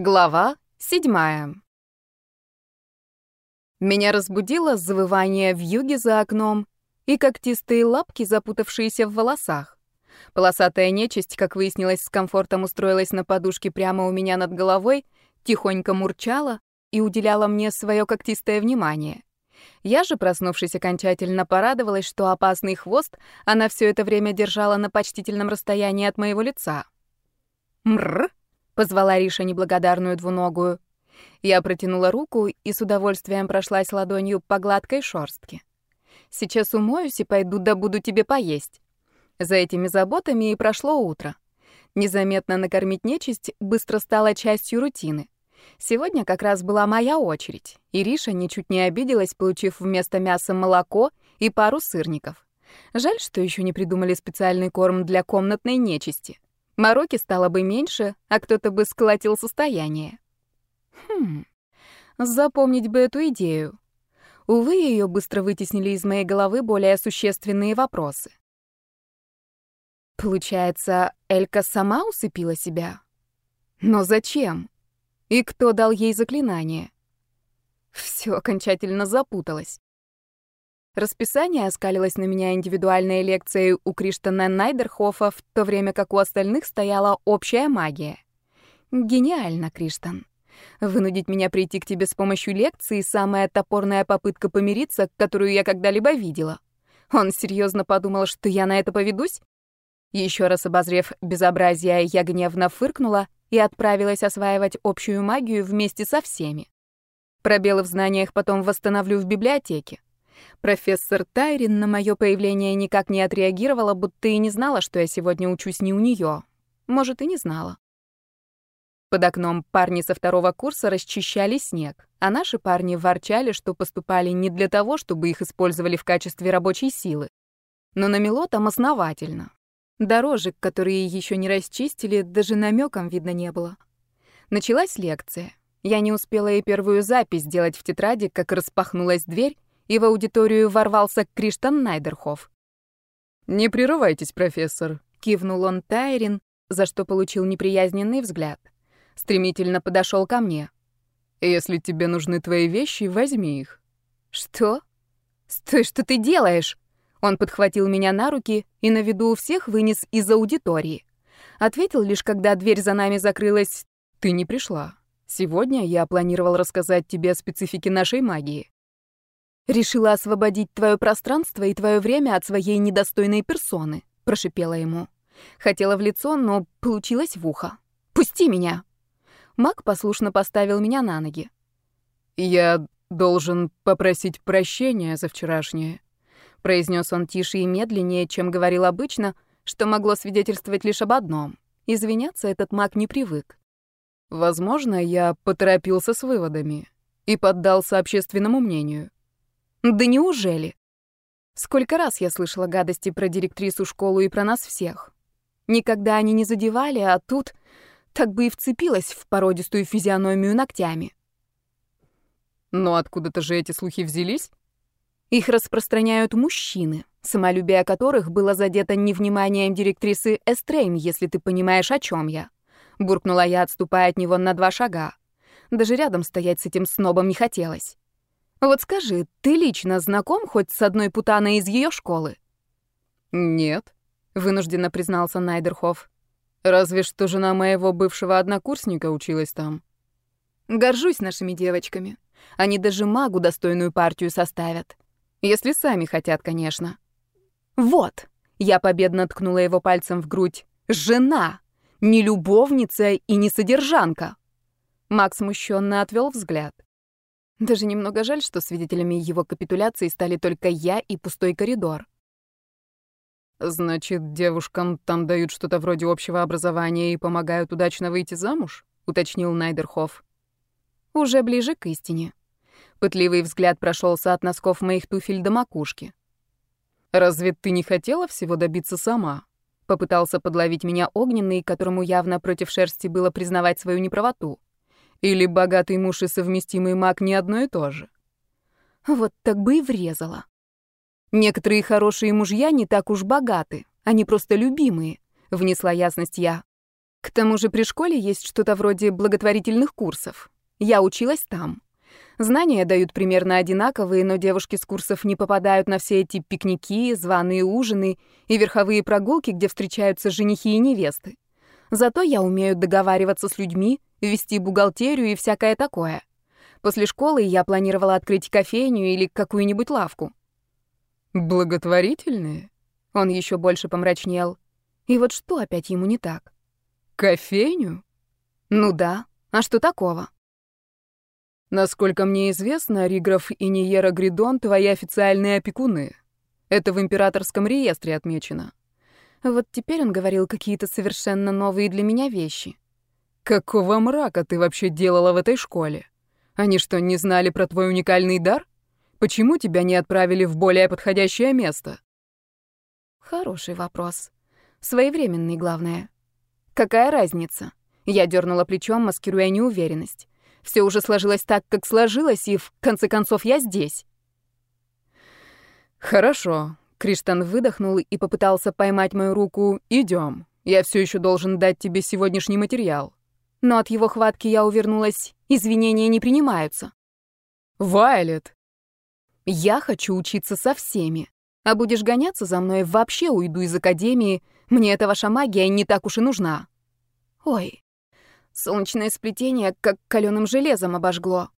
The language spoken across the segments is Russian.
Глава седьмая. Меня разбудило завывание в юге за окном и когтистые лапки, запутавшиеся в волосах. Полосатая нечисть, как выяснилось, с комфортом устроилась на подушке прямо у меня над головой, тихонько мурчала и уделяла мне свое когтистое внимание. Я же, проснувшись окончательно, порадовалась, что опасный хвост она все это время держала на почтительном расстоянии от моего лица. Мрр! Позвала Риша неблагодарную двуногую. Я протянула руку и с удовольствием прошлась ладонью по гладкой шорстке. Сейчас умоюсь и пойду да буду тебе поесть. За этими заботами и прошло утро. Незаметно накормить нечисть быстро стало частью рутины. Сегодня как раз была моя очередь, и Риша ничуть не обиделась, получив вместо мяса молоко и пару сырников. Жаль, что еще не придумали специальный корм для комнатной нечисти. Мороки стало бы меньше, а кто-то бы сколотил состояние. Хм, запомнить бы эту идею. Увы, ее быстро вытеснили из моей головы более существенные вопросы. Получается, Элька сама усыпила себя? Но зачем? И кто дал ей заклинание? Все окончательно запуталось. Расписание оскалилось на меня индивидуальной лекцией у Криштана Найдерхофа, в то время как у остальных стояла общая магия. Гениально, Криштан. Вынудить меня прийти к тебе с помощью лекции — самая топорная попытка помириться, которую я когда-либо видела. Он серьезно подумал, что я на это поведусь? Еще раз обозрев безобразие, я гневно фыркнула и отправилась осваивать общую магию вместе со всеми. Пробелы в знаниях потом восстановлю в библиотеке. Профессор Тайрин на мое появление никак не отреагировала, будто и не знала, что я сегодня учусь не у нее. Может, и не знала. Под окном парни со второго курса расчищали снег, а наши парни ворчали, что поступали не для того, чтобы их использовали в качестве рабочей силы. Но намело там основательно. Дорожек, которые еще не расчистили, даже намеком видно не было. Началась лекция. Я не успела и первую запись сделать в тетради, как распахнулась дверь, и в аудиторию ворвался Криштан Найдерхоф. «Не прерывайтесь, профессор», — кивнул он Тайрин, за что получил неприязненный взгляд. Стремительно подошел ко мне. «Если тебе нужны твои вещи, возьми их». «Что? Стой, что ты делаешь?» Он подхватил меня на руки и на виду у всех вынес из аудитории. Ответил лишь, когда дверь за нами закрылась. «Ты не пришла. Сегодня я планировал рассказать тебе о специфике нашей магии. «Решила освободить твое пространство и твое время от своей недостойной персоны», — прошипела ему. Хотела в лицо, но получилось в ухо. «Пусти меня!» Маг послушно поставил меня на ноги. «Я должен попросить прощения за вчерашнее», — произнес он тише и медленнее, чем говорил обычно, что могло свидетельствовать лишь об одном. Извиняться этот маг не привык. «Возможно, я поторопился с выводами и поддался общественному мнению. Да неужели? Сколько раз я слышала гадости про директрису школы и про нас всех. Никогда они не задевали, а тут так бы и вцепилась в породистую физиономию ногтями. Но откуда-то же эти слухи взялись? Их распространяют мужчины, самолюбие которых было задето невниманием директрисы Эстрейм, если ты понимаешь, о чем я. Буркнула я, отступая от него на два шага. Даже рядом стоять с этим снобом не хотелось. Вот скажи, ты лично знаком хоть с одной путаной из ее школы? Нет, вынужденно признался Найдерхоф. Разве что жена моего бывшего однокурсника училась там. Горжусь нашими девочками. Они даже магу достойную партию составят. Если сами хотят, конечно. Вот, я победно ткнула его пальцем в грудь. Жена, не любовница и не содержанка. Макс смущенно отвел взгляд. Даже немного жаль, что свидетелями его капитуляции стали только я и пустой коридор. «Значит, девушкам там дают что-то вроде общего образования и помогают удачно выйти замуж?» — уточнил Найдерхоф. Уже ближе к истине. Пытливый взгляд прошелся от носков моих туфель до макушки. «Разве ты не хотела всего добиться сама?» Попытался подловить меня огненный, которому явно против шерсти было признавать свою неправоту. Или богатый муж и совместимый маг не одно и то же? Вот так бы и врезала. Некоторые хорошие мужья не так уж богаты, они просто любимые, внесла ясность я. К тому же при школе есть что-то вроде благотворительных курсов. Я училась там. Знания дают примерно одинаковые, но девушки с курсов не попадают на все эти пикники, званые ужины и верховые прогулки, где встречаются женихи и невесты. Зато я умею договариваться с людьми, вести бухгалтерию и всякое такое. После школы я планировала открыть кофейню или какую-нибудь лавку. Благотворительные? Он еще больше помрачнел. И вот что опять ему не так? Кофейню? Ну да. А что такого? Насколько мне известно, Риграф и Ниера Гридон — твои официальные опекуны. Это в императорском реестре отмечено. Вот теперь он говорил какие-то совершенно новые для меня вещи. Какого мрака ты вообще делала в этой школе? Они что, не знали про твой уникальный дар? Почему тебя не отправили в более подходящее место? Хороший вопрос. Своевременный, главное. Какая разница? Я дернула плечом, маскируя неуверенность. Все уже сложилось так, как сложилось, и в конце концов я здесь. Хорошо. Криштан выдохнул и попытался поймать мою руку. Идем. Я все еще должен дать тебе сегодняшний материал. Но от его хватки я увернулась. Извинения не принимаются. Вайлет. Я хочу учиться со всеми. А будешь гоняться за мной, вообще уйду из академии. Мне эта ваша магия не так уж и нужна. Ой, Солнечное сплетение как каленым железом обожгло.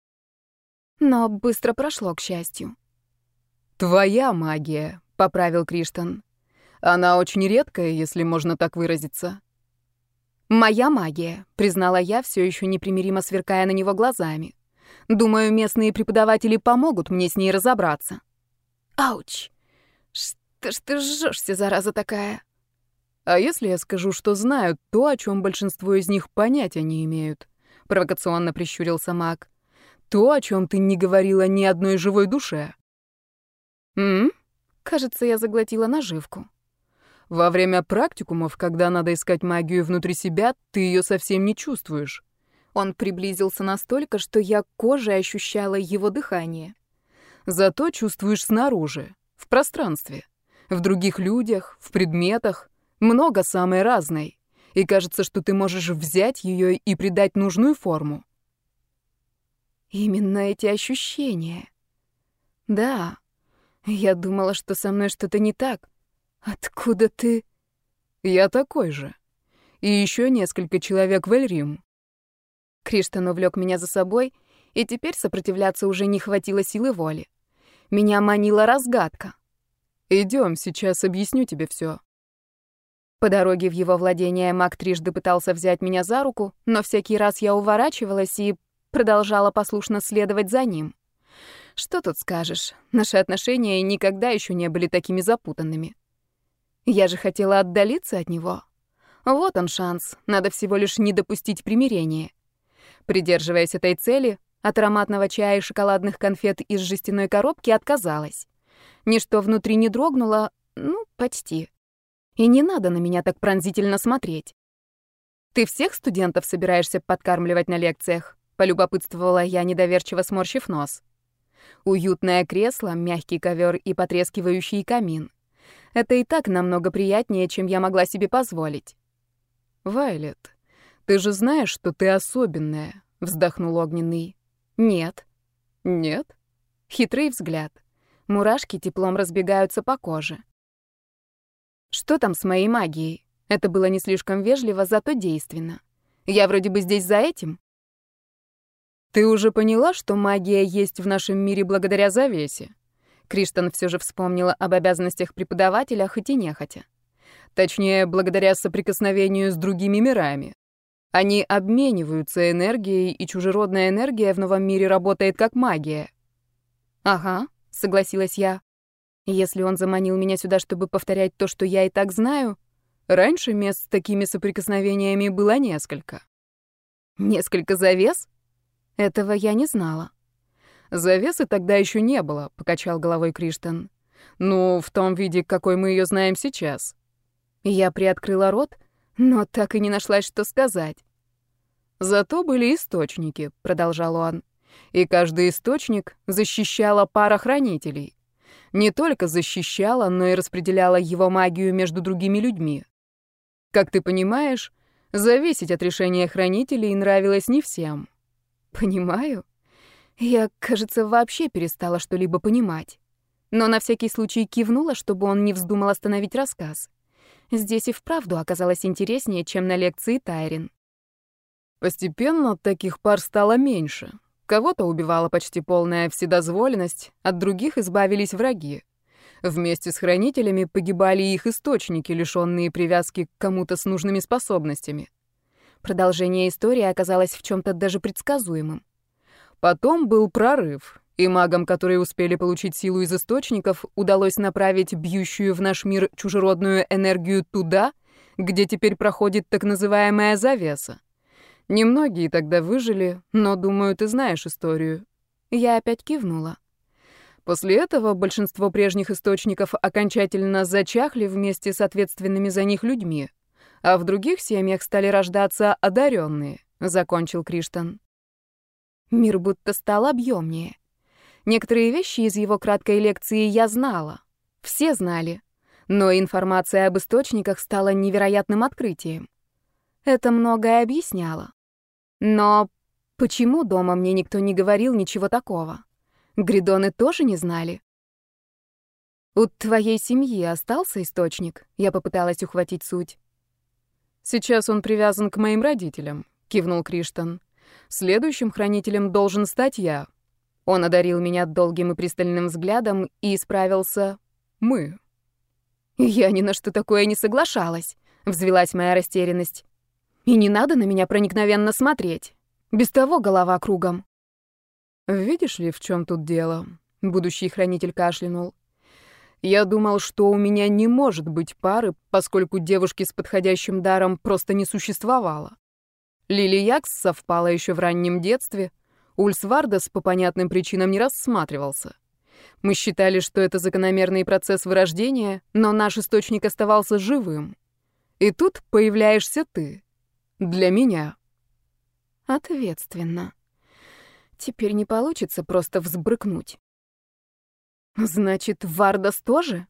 Но быстро прошло, к счастью. «Твоя магия», — поправил Криштан. «Она очень редкая, если можно так выразиться». «Моя магия», — признала я, все еще непримиримо сверкая на него глазами. «Думаю, местные преподаватели помогут мне с ней разобраться». «Ауч! Что ж ты жжешься, зараза такая?» А если я скажу, что знаю то, о чем большинство из них понятия не имеют? Провокационно прищурился Мак. То, о чем ты не говорила ни одной живой душе. М? Кажется, я заглотила наживку. Во время практикумов, когда надо искать магию внутри себя, ты ее совсем не чувствуешь. Он приблизился настолько, что я кожей ощущала его дыхание. Зато чувствуешь снаружи, в пространстве, в других людях, в предметах, много самой разной, и кажется, что ты можешь взять ее и придать нужную форму. Именно эти ощущения. Да, я думала, что со мной что-то не так. Откуда ты? Я такой же. И еще несколько человек в Эльрим. Криштан увлек меня за собой, и теперь сопротивляться уже не хватило силы воли. Меня манила разгадка. Идем, сейчас объясню тебе все. По дороге в его владение маг трижды пытался взять меня за руку, но всякий раз я уворачивалась и продолжала послушно следовать за ним. Что тут скажешь? Наши отношения никогда еще не были такими запутанными. Я же хотела отдалиться от него. Вот он шанс. Надо всего лишь не допустить примирения. Придерживаясь этой цели, от ароматного чая и шоколадных конфет из жестяной коробки отказалась. Ничто внутри не дрогнуло, ну, почти. И не надо на меня так пронзительно смотреть. Ты всех студентов собираешься подкармливать на лекциях? Полюбопытствовала я, недоверчиво сморщив нос. Уютное кресло, мягкий ковер и потрескивающий камин. Это и так намного приятнее, чем я могла себе позволить. «Вайлет, ты же знаешь, что ты особенная», — вздохнул Огненный. «Нет». «Нет?» Хитрый взгляд. Мурашки теплом разбегаются по коже. Что там с моей магией? Это было не слишком вежливо, зато действенно. Я вроде бы здесь за этим. Ты уже поняла, что магия есть в нашем мире благодаря завесе? Криштан все же вспомнила об обязанностях преподавателя, хоть и нехотя. Точнее, благодаря соприкосновению с другими мирами. Они обмениваются энергией, и чужеродная энергия в новом мире работает как магия. «Ага», — согласилась я. Если он заманил меня сюда, чтобы повторять то, что я и так знаю, раньше мест с такими соприкосновениями было несколько. Несколько завес? Этого я не знала. Завесы тогда еще не было, покачал головой Криштан. Ну, в том виде, какой мы ее знаем сейчас. Я приоткрыла рот, но так и не нашлась, что сказать. Зато были источники, продолжал он. И каждый источник защищала пара хранителей не только защищала, но и распределяла его магию между другими людьми. Как ты понимаешь, Зависеть от решения хранителей нравилось не всем. Понимаю. Я, кажется, вообще перестала что-либо понимать. Но на всякий случай кивнула, чтобы он не вздумал остановить рассказ. Здесь и вправду оказалось интереснее, чем на лекции Тайрин. Постепенно таких пар стало меньше. Кого-то убивала почти полная вседозволенность, от других избавились враги. Вместе с хранителями погибали их источники, лишенные привязки к кому-то с нужными способностями. Продолжение истории оказалось в чем то даже предсказуемым. Потом был прорыв, и магам, которые успели получить силу из источников, удалось направить бьющую в наш мир чужеродную энергию туда, где теперь проходит так называемая завеса. Немногие тогда выжили, но, думаю, ты знаешь историю. Я опять кивнула. После этого большинство прежних источников окончательно зачахли вместе с ответственными за них людьми, а в других семьях стали рождаться одаренные, закончил Криштан. Мир будто стал объемнее. Некоторые вещи из его краткой лекции я знала. Все знали. Но информация об источниках стала невероятным открытием. Это многое объясняло. Но почему дома мне никто не говорил ничего такого? Гридоны тоже не знали. «У твоей семьи остался источник?» Я попыталась ухватить суть. «Сейчас он привязан к моим родителям», — кивнул Криштан. «Следующим хранителем должен стать я». Он одарил меня долгим и пристальным взглядом и исправился «мы». «Я ни на что такое не соглашалась», — взвелась моя растерянность. «И не надо на меня проникновенно смотреть. Без того голова кругом». «Видишь ли, в чем тут дело?» — будущий хранитель кашлянул. «Я думал, что у меня не может быть пары, поскольку девушки с подходящим даром просто не существовало. Лили Якс совпала еще в раннем детстве, Ульс Вардас по понятным причинам не рассматривался. Мы считали, что это закономерный процесс вырождения, но наш источник оставался живым. И тут появляешься ты. Для меня». «Ответственно», Теперь не получится просто взбрыкнуть. Значит, Вардас тоже?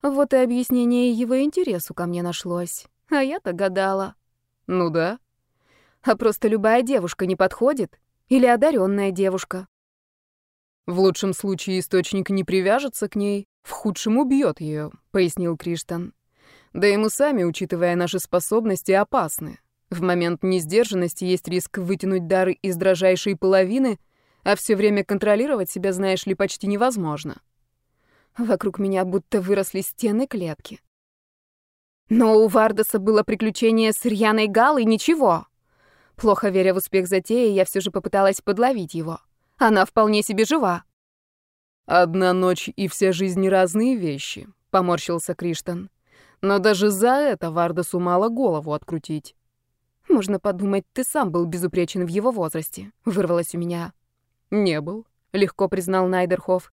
Вот и объяснение его интересу ко мне нашлось. А я-то гадала. Ну да. А просто любая девушка не подходит? Или одаренная девушка? В лучшем случае источник не привяжется к ней, в худшем убьет ее, пояснил Криштан. Да и мы сами, учитывая наши способности, опасны. В момент несдержанности есть риск вытянуть дары из дрожайшей половины, а все время контролировать себя, знаешь ли, почти невозможно. Вокруг меня будто выросли стены клетки. Но у Вардаса было приключение с Рьяной Галой, ничего. Плохо веря в успех затеи, я все же попыталась подловить его. Она вполне себе жива. «Одна ночь и вся жизнь — разные вещи», — поморщился Криштан. «Но даже за это Вардасу мало голову открутить». Можно подумать, ты сам был безупречен в его возрасте. Вырвалось у меня. Не был, легко признал Найдерхоф.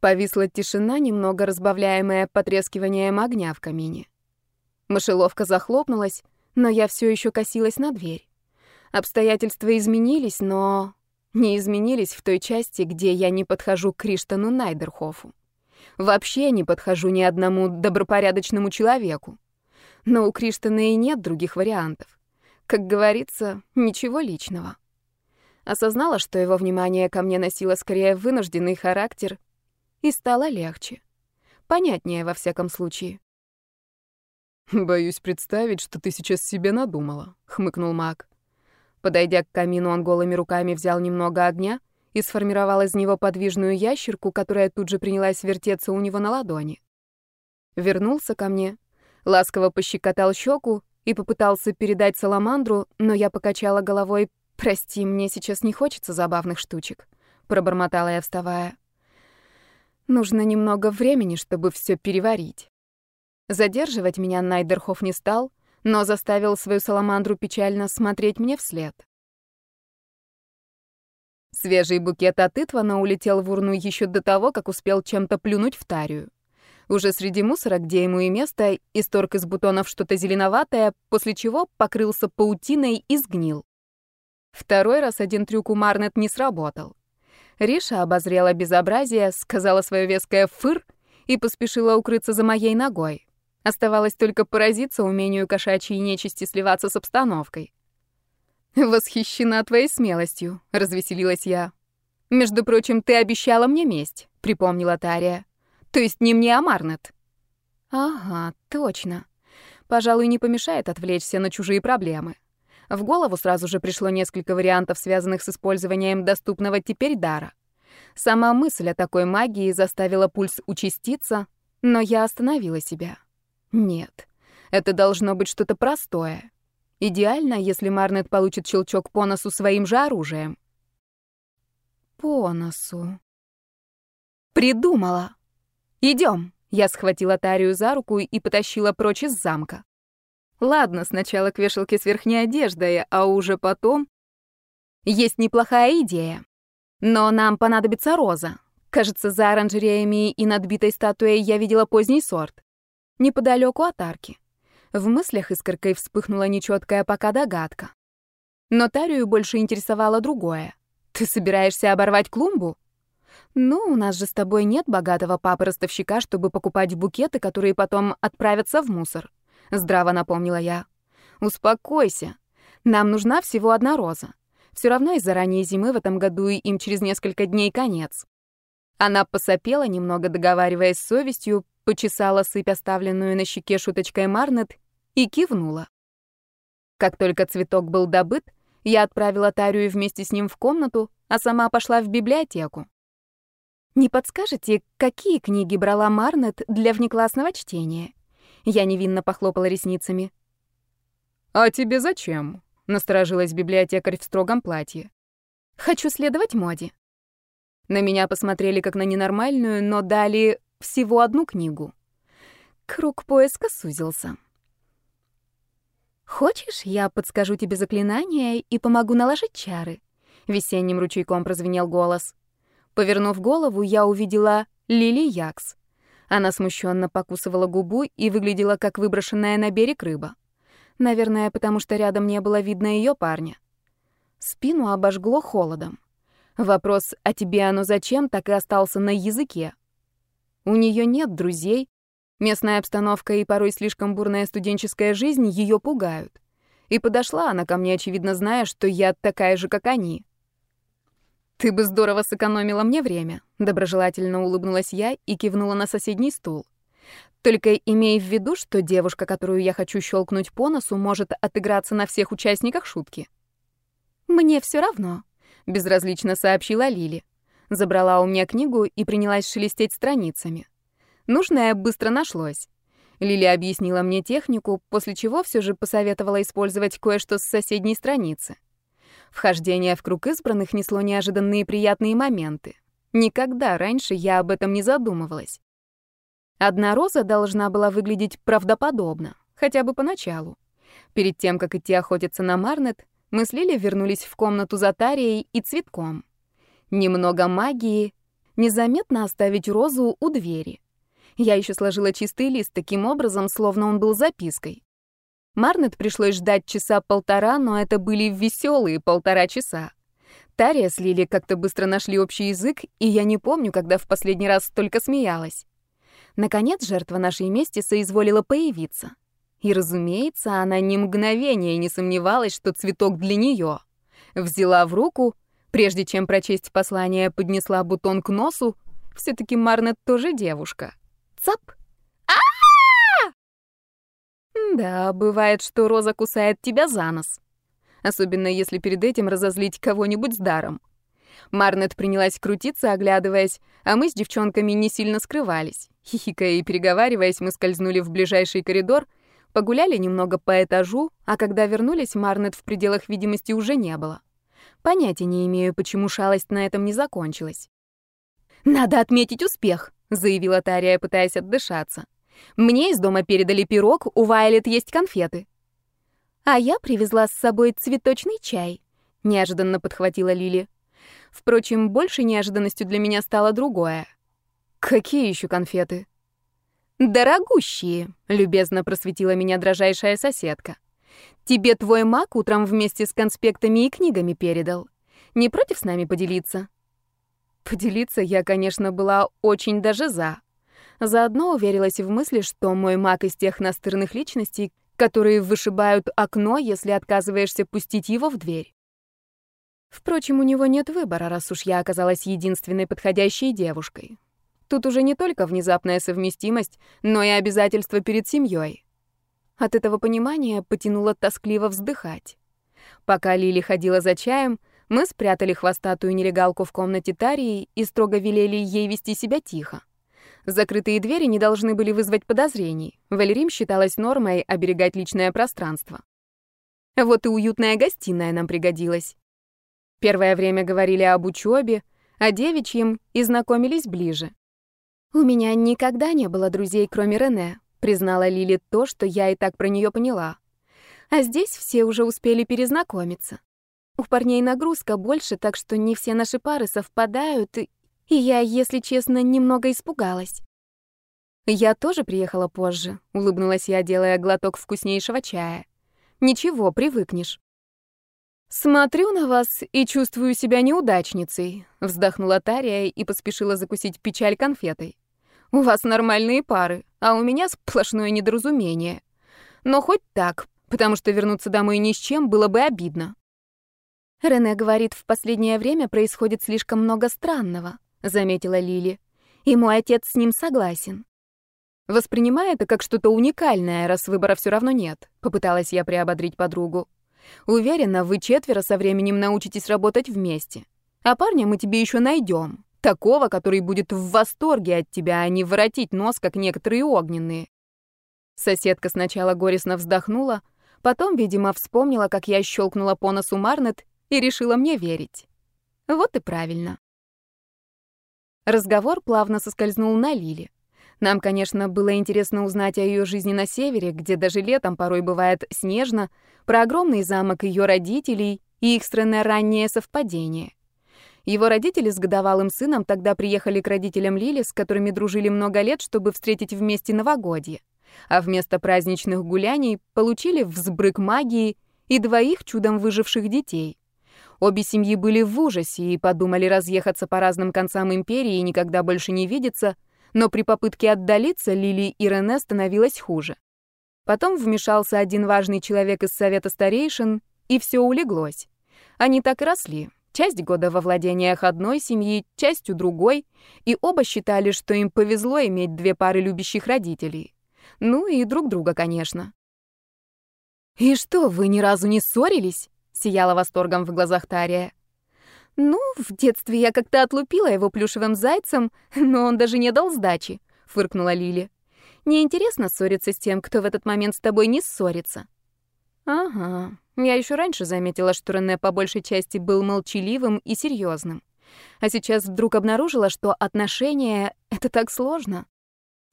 Повисла тишина, немного разбавляемая потрескиванием огня в камине. Мышеловка захлопнулась, но я все еще косилась на дверь. Обстоятельства изменились, но не изменились в той части, где я не подхожу к Криштану Найдерхофу. Вообще не подхожу ни одному добропорядочному человеку. Но у Криштана и нет других вариантов. Как говорится, ничего личного. Осознала, что его внимание ко мне носило скорее вынужденный характер, и стало легче. Понятнее, во всяком случае. «Боюсь представить, что ты сейчас себе надумала», — хмыкнул маг. Подойдя к камину, он голыми руками взял немного огня и сформировал из него подвижную ящерку, которая тут же принялась вертеться у него на ладони. Вернулся ко мне, ласково пощекотал щеку и попытался передать саламандру, но я покачала головой. «Прости, мне сейчас не хочется забавных штучек», — пробормотала я, вставая. «Нужно немного времени, чтобы все переварить». Задерживать меня Найдерхоф не стал, но заставил свою саламандру печально смотреть мне вслед. Свежий букет от Итвана улетел в урну еще до того, как успел чем-то плюнуть в тарию. Уже среди мусора, где ему и место, исторг из бутонов что-то зеленоватое, после чего покрылся паутиной и сгнил. Второй раз один трюк у Марнет не сработал. Риша обозрела безобразие, сказала свое веское «фыр» и поспешила укрыться за моей ногой. Оставалось только поразиться умению кошачьей нечисти сливаться с обстановкой. «Восхищена твоей смелостью», — развеселилась я. «Между прочим, ты обещала мне месть», — припомнила Тария. «То есть не мне, а Марнет». «Ага, точно. Пожалуй, не помешает отвлечься на чужие проблемы». В голову сразу же пришло несколько вариантов, связанных с использованием доступного теперь дара. Сама мысль о такой магии заставила пульс участиться, но я остановила себя. Нет, это должно быть что-то простое. Идеально, если Марнет получит щелчок по носу своим же оружием. По носу. Придумала. Идем. Я схватила Тарию за руку и потащила прочь из замка. Ладно, сначала к вешалке с верхней одеждой, а уже потом... Есть неплохая идея. Но нам понадобится роза. Кажется, за оранжереями и надбитой статуей я видела поздний сорт. Неподалеку от арки. В мыслях искоркой вспыхнула нечеткая пока догадка. Но Тарию больше интересовало другое. «Ты собираешься оборвать клумбу?» «Ну, у нас же с тобой нет богатого папы-ростовщика, чтобы покупать букеты, которые потом отправятся в мусор», — здраво напомнила я. «Успокойся. Нам нужна всего одна роза. Все равно из-за ранней зимы в этом году им через несколько дней конец». Она посопела, немного договариваясь с совестью, почесала сыпь, оставленную на щеке шуточкой Марнет, и кивнула. Как только цветок был добыт, я отправила Тарию вместе с ним в комнату, а сама пошла в библиотеку. «Не подскажете, какие книги брала Марнет для внеклассного чтения?» Я невинно похлопала ресницами. «А тебе зачем?» — насторожилась библиотекарь в строгом платье. «Хочу следовать моде». На меня посмотрели как на ненормальную, но дали всего одну книгу. Круг поиска сузился. «Хочешь, я подскажу тебе заклинание и помогу наложить чары?» Весенним ручейком прозвенел голос. Повернув голову, я увидела Лили Якс. Она смущенно покусывала губу и выглядела как выброшенная на берег рыба. Наверное, потому что рядом не было видно ее парня. Спину обожгло холодом. Вопрос «А тебе оно зачем?» так и остался на языке. У нее нет друзей, Местная обстановка и порой слишком бурная студенческая жизнь ее пугают. И подошла она ко мне, очевидно, зная, что я такая же, как они. «Ты бы здорово сэкономила мне время», — доброжелательно улыбнулась я и кивнула на соседний стул. «Только имей в виду, что девушка, которую я хочу щелкнуть по носу, может отыграться на всех участниках шутки». «Мне все равно», — безразлично сообщила Лили. Забрала у меня книгу и принялась шелестеть страницами. Нужное быстро нашлось. Лили объяснила мне технику, после чего все же посоветовала использовать кое-что с соседней страницы. Вхождение в круг избранных несло неожиданные приятные моменты. Никогда раньше я об этом не задумывалась. Одна роза должна была выглядеть правдоподобно, хотя бы поначалу. Перед тем, как идти охотиться на Марнет, мы с Лили вернулись в комнату за Тарией и цветком. Немного магии, незаметно оставить розу у двери. Я еще сложила чистый лист таким образом, словно он был запиской. Марнет пришлось ждать часа полтора, но это были веселые полтора часа. Тария с Лили как-то быстро нашли общий язык, и я не помню, когда в последний раз столько смеялась. Наконец, жертва нашей мести соизволила появиться. И, разумеется, она ни мгновения не сомневалась, что цветок для нее. Взяла в руку, прежде чем прочесть послание, поднесла бутон к носу. все таки Марнет тоже девушка. Цап! а Да, бывает, что роза кусает тебя за нос. Особенно если перед этим разозлить кого-нибудь с даром. Марнет принялась крутиться, оглядываясь, а мы с девчонками не сильно скрывались. Хихикая и переговариваясь, мы скользнули в ближайший коридор, погуляли немного по этажу, а когда вернулись, Марнет в пределах видимости уже не было. Понятия не имею, почему шалость на этом не закончилась. «Надо отметить успех!» — заявила Тария, пытаясь отдышаться. «Мне из дома передали пирог, у Вайлет есть конфеты». «А я привезла с собой цветочный чай», — неожиданно подхватила Лили. Впрочем, большей неожиданностью для меня стало другое. «Какие еще конфеты?» «Дорогущие», — любезно просветила меня дрожайшая соседка. «Тебе твой маг утром вместе с конспектами и книгами передал. Не против с нами поделиться?» Поделиться я, конечно, была очень даже за. Заодно уверилась в мысли, что мой маг из тех настырных личностей, которые вышибают окно, если отказываешься пустить его в дверь. Впрочем, у него нет выбора, раз уж я оказалась единственной подходящей девушкой. Тут уже не только внезапная совместимость, но и обязательства перед семьей. От этого понимания потянуло тоскливо вздыхать. Пока Лили ходила за чаем, мы спрятали хвостатую нелегалку в комнате Тарии и строго велели ей вести себя тихо. Закрытые двери не должны были вызвать подозрений. Валерим считалась нормой оберегать личное пространство. Вот и уютная гостиная нам пригодилась. Первое время говорили об учебе, о девичьем и знакомились ближе. «У меня никогда не было друзей, кроме Рене», признала Лили то, что я и так про нее поняла. А здесь все уже успели перезнакомиться. У парней нагрузка больше, так что не все наши пары совпадают, и я, если честно, немного испугалась. Я тоже приехала позже, улыбнулась я, делая глоток вкуснейшего чая. Ничего, привыкнешь. Смотрю на вас и чувствую себя неудачницей, вздохнула Тария и поспешила закусить печаль конфетой. У вас нормальные пары, а у меня сплошное недоразумение. Но хоть так, потому что вернуться домой ни с чем было бы обидно. Рене говорит, в последнее время происходит слишком много странного, заметила Лили. И мой отец с ним согласен. Воспринимай это как что-то уникальное, раз выбора все равно нет, попыталась я приободрить подругу. Уверена, вы четверо со временем научитесь работать вместе. А парня мы тебе еще найдем. Такого, который будет в восторге от тебя, а не воротить нос, как некоторые огненные. Соседка сначала горестно вздохнула, потом, видимо, вспомнила, как я щелкнула по носу Марнет и решила мне верить. Вот и правильно. Разговор плавно соскользнул на Лили. Нам, конечно, было интересно узнать о ее жизни на севере, где даже летом порой бывает снежно, про огромный замок ее родителей и их странное раннее совпадение. Его родители с годовалым сыном тогда приехали к родителям Лили, с которыми дружили много лет, чтобы встретить вместе новогодье. А вместо праздничных гуляний получили взбрык магии и двоих чудом выживших детей. Обе семьи были в ужасе и подумали разъехаться по разным концам империи и никогда больше не видеться, но при попытке отдалиться Лили и Рене становилось хуже. Потом вмешался один важный человек из совета старейшин, и все улеглось. Они так и росли, Часть года во владениях одной семьи, часть у другой, и оба считали, что им повезло иметь две пары любящих родителей. Ну и друг друга, конечно. «И что, вы ни разу не ссорились?» — сияла восторгом в глазах Тария. «Ну, в детстве я как-то отлупила его плюшевым зайцем, но он даже не дал сдачи», — фыркнула Лили. «Неинтересно ссориться с тем, кто в этот момент с тобой не ссорится». «Ага, я еще раньше заметила, что Рене по большей части был молчаливым и серьезным. А сейчас вдруг обнаружила, что отношения — это так сложно.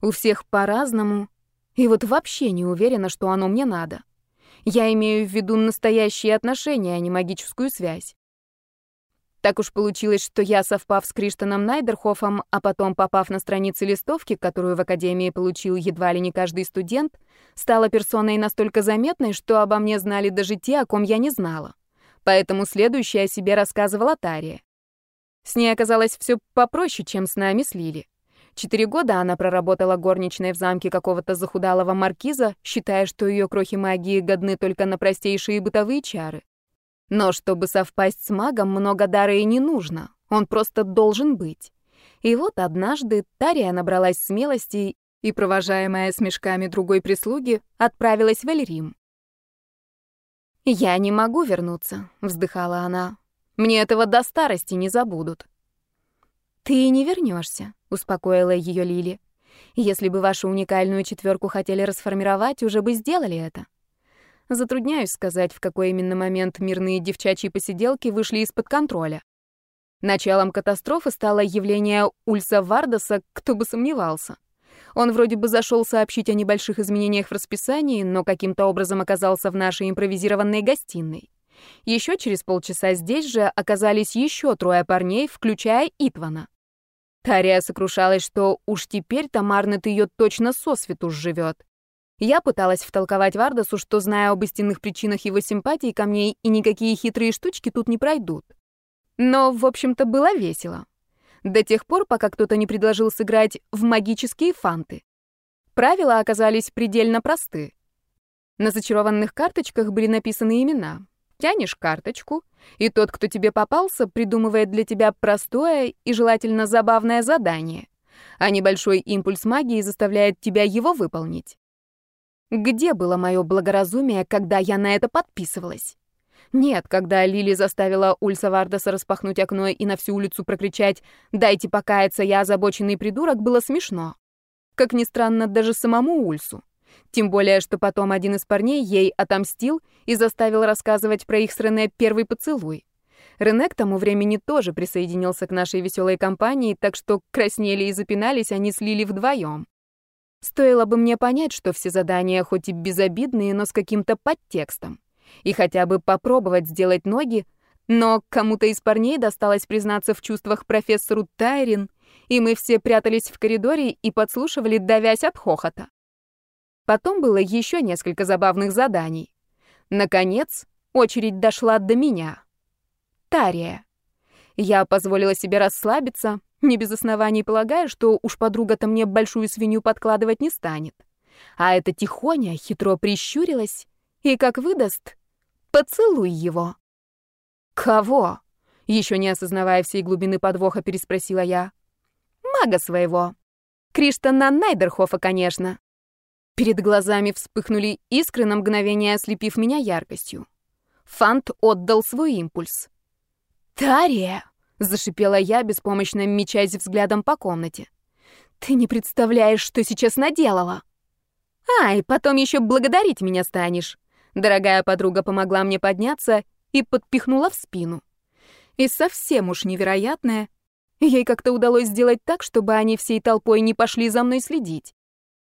У всех по-разному. И вот вообще не уверена, что оно мне надо. Я имею в виду настоящие отношения, а не магическую связь. Так уж получилось, что я, совпав с Криштоном Найдерхофом, а потом попав на страницы листовки, которую в Академии получил едва ли не каждый студент, стала персоной настолько заметной, что обо мне знали даже те, о ком я не знала. Поэтому следующее о себе рассказывала Тария. С ней оказалось все попроще, чем с нами с Лили. Четыре года она проработала горничной в замке какого-то захудалого маркиза, считая, что ее крохи магии годны только на простейшие бытовые чары. Но чтобы совпасть с магом, много дара и не нужно. Он просто должен быть. И вот однажды Тария набралась смелости и, провожаемая смешками другой прислуги, отправилась в Эльрим. «Я не могу вернуться», — вздыхала она. «Мне этого до старости не забудут». «Ты не вернешься, успокоила ее Лили. «Если бы вашу уникальную четверку хотели расформировать, уже бы сделали это. Затрудняюсь сказать, в какой именно момент мирные девчачьи посиделки вышли из-под контроля. Началом катастрофы стало явление Ульса Вардаса, кто бы сомневался. Он вроде бы зашел сообщить о небольших изменениях в расписании, но каким-то образом оказался в нашей импровизированной гостиной. Еще через полчаса здесь же оказались еще трое парней, включая Итвана. Тария сокрушалась, что уж теперь-то Марнет ее точно сосвету живет. Я пыталась втолковать Вардасу, что знаю об истинных причинах его симпатии ко мне, и никакие хитрые штучки тут не пройдут. Но, в общем-то, было весело. До тех пор, пока кто-то не предложил сыграть в магические фанты. Правила оказались предельно просты. На зачарованных карточках были написаны имена. Тянешь карточку, и тот, кто тебе попался, придумывает для тебя простое и желательно забавное задание, а небольшой импульс магии заставляет тебя его выполнить. Где было мое благоразумие, когда я на это подписывалась? Нет, когда Лили заставила Ульса Вардаса распахнуть окно и на всю улицу прокричать «Дайте покаяться, я озабоченный придурок», было смешно. Как ни странно, даже самому Ульсу. Тем более, что потом один из парней ей отомстил и заставил рассказывать про их с Рене первый поцелуй. Рене к тому времени тоже присоединился к нашей веселой компании, так что краснели и запинались они с Лили вдвоем. Стоило бы мне понять, что все задания хоть и безобидные, но с каким-то подтекстом. И хотя бы попробовать сделать ноги, но кому-то из парней досталось признаться в чувствах профессору Тайрин, и мы все прятались в коридоре и подслушивали, давясь от хохота. Потом было еще несколько забавных заданий. Наконец, очередь дошла до меня. Тария. Я позволила себе расслабиться, не без оснований полагая, что уж подруга-то мне большую свинью подкладывать не станет. А эта тихоня хитро прищурилась и, как выдаст, поцелуй его. «Кого?» — еще не осознавая всей глубины подвоха, переспросила я мага своего. Криштана Найдерхофа, конечно. Перед глазами вспыхнули искры на мгновение, ослепив меня яркостью. Фант отдал свой импульс. «Тария!» — зашипела я, беспомощно мечась взглядом по комнате. «Ты не представляешь, что сейчас наделала!» «Ай, потом еще благодарить меня станешь!» Дорогая подруга помогла мне подняться и подпихнула в спину. И совсем уж невероятное, Ей как-то удалось сделать так, чтобы они всей толпой не пошли за мной следить.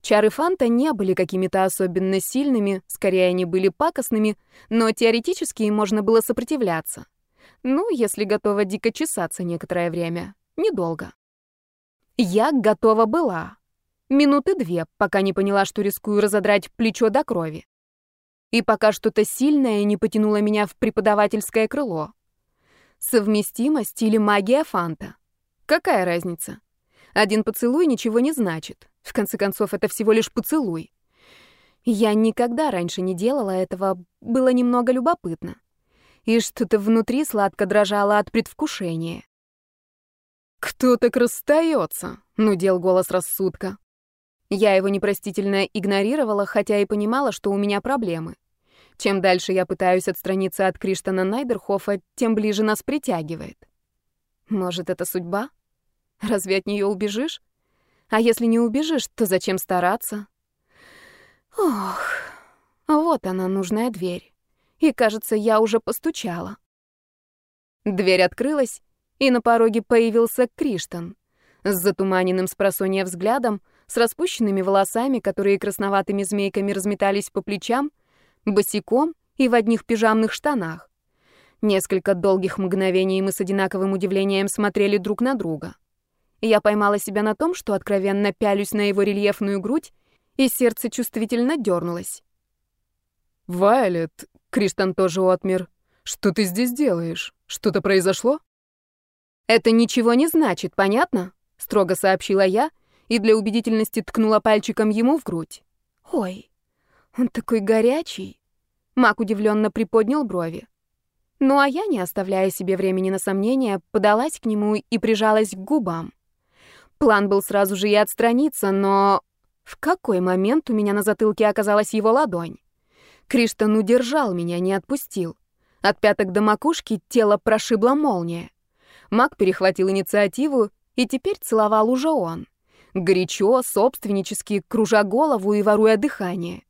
Чары Фанта не были какими-то особенно сильными, скорее они были пакостными, но теоретически можно было сопротивляться. Ну, если готова дико чесаться некоторое время. Недолго. Я готова была. Минуты две, пока не поняла, что рискую разодрать плечо до крови. И пока что-то сильное не потянуло меня в преподавательское крыло. Совместимость или магия Фанта? Какая разница? Один поцелуй ничего не значит. В конце концов, это всего лишь поцелуй. Я никогда раньше не делала этого, было немного любопытно. И что-то внутри сладко дрожало от предвкушения. «Кто так расстается?» — нудел голос рассудка. Я его непростительно игнорировала, хотя и понимала, что у меня проблемы. Чем дальше я пытаюсь отстраниться от Криштана Найдерхофа, тем ближе нас притягивает. Может, это судьба? Разве от нее убежишь? А если не убежишь, то зачем стараться? Ох, вот она, нужная дверь. И, кажется, я уже постучала. Дверь открылась, и на пороге появился Криштан. С затуманенным с взглядом, с распущенными волосами, которые красноватыми змейками разметались по плечам, босиком и в одних пижамных штанах. Несколько долгих мгновений мы с одинаковым удивлением смотрели друг на друга. Я поймала себя на том, что откровенно пялюсь на его рельефную грудь, и сердце чувствительно дернулось. «Вайлет», — Криштан тоже отмер, — «что ты здесь делаешь? Что-то произошло?» «Это ничего не значит, понятно?» — строго сообщила я и для убедительности ткнула пальчиком ему в грудь. «Ой, он такой горячий!» Мак удивленно приподнял брови. Ну а я, не оставляя себе времени на сомнения, подалась к нему и прижалась к губам. План был сразу же и отстраниться, но... В какой момент у меня на затылке оказалась его ладонь? Криштан удержал меня, не отпустил. От пяток до макушки тело прошибла молния. Мак перехватил инициативу, и теперь целовал уже он. Горячо, собственнически, кружа голову и воруя дыхание.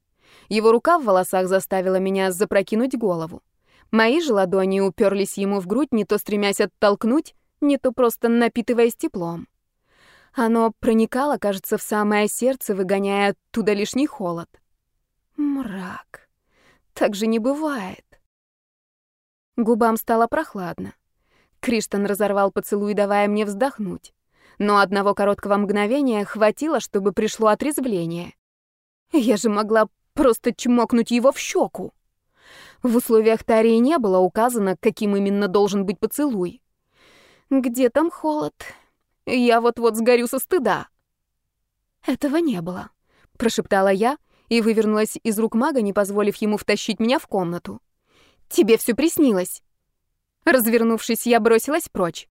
Его рука в волосах заставила меня запрокинуть голову. Мои же ладони уперлись ему в грудь, не то стремясь оттолкнуть, не то просто напитываясь теплом. Оно проникало, кажется, в самое сердце, выгоняя оттуда лишний холод. Мрак. Так же не бывает. Губам стало прохладно. Криштан разорвал поцелуй, давая мне вздохнуть. Но одного короткого мгновения хватило, чтобы пришло отрезвление. Я же могла просто чмокнуть его в щеку. В условиях Тарии не было указано, каким именно должен быть поцелуй. Где там холод? Я вот-вот сгорю со стыда». «Этого не было», — прошептала я и вывернулась из рук мага, не позволив ему втащить меня в комнату. «Тебе все приснилось». Развернувшись, я бросилась прочь.